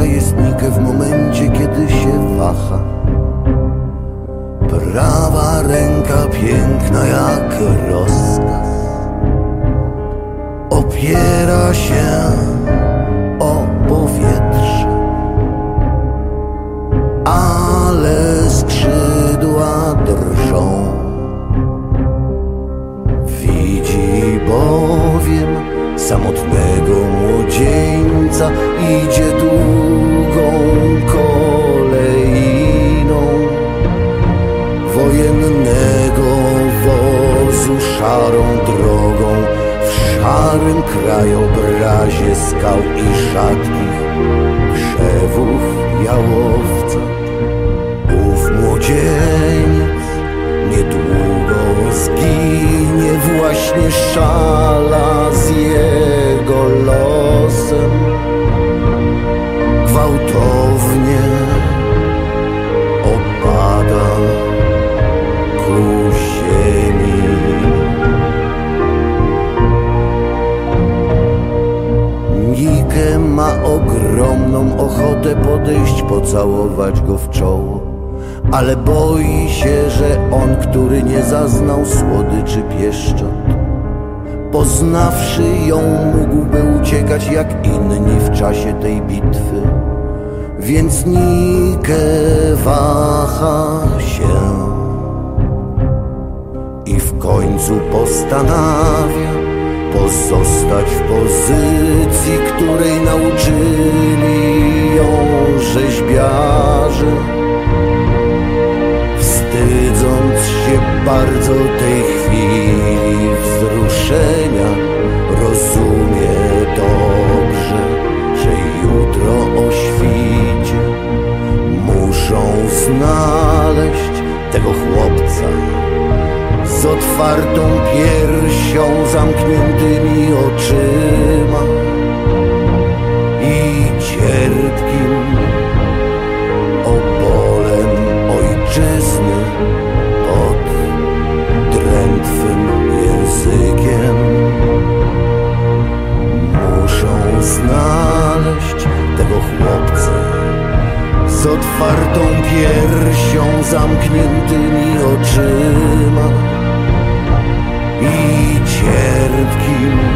przejezdnikę w momencie, kiedy się waha. Prawa ręka piękna jak rozkaz Opiera się o powietrze Ale skrzydła szarym krajobrazie skał i rzadkich krzewów jałowca. Ów młodzieniec niedługo zginie Właśnie szala z jego losem. Gwałtownie ochotę podejść, pocałować go w czoło. Ale boi się, że on, który nie zaznał słodyczy pieszczot Poznawszy ją, mógłby uciekać jak inni w czasie tej bitwy. Więc Nike waha się i w końcu postanawia pozostać w pozycji, której nauczyli bardzo tej chwili wzruszenia, rozumie dobrze, że jutro o świcie muszą znaleźć tego chłopca z otwartą piersią, zamkniętymi oczyma otwartą piersią, zamkniętymi oczyma i cierpkim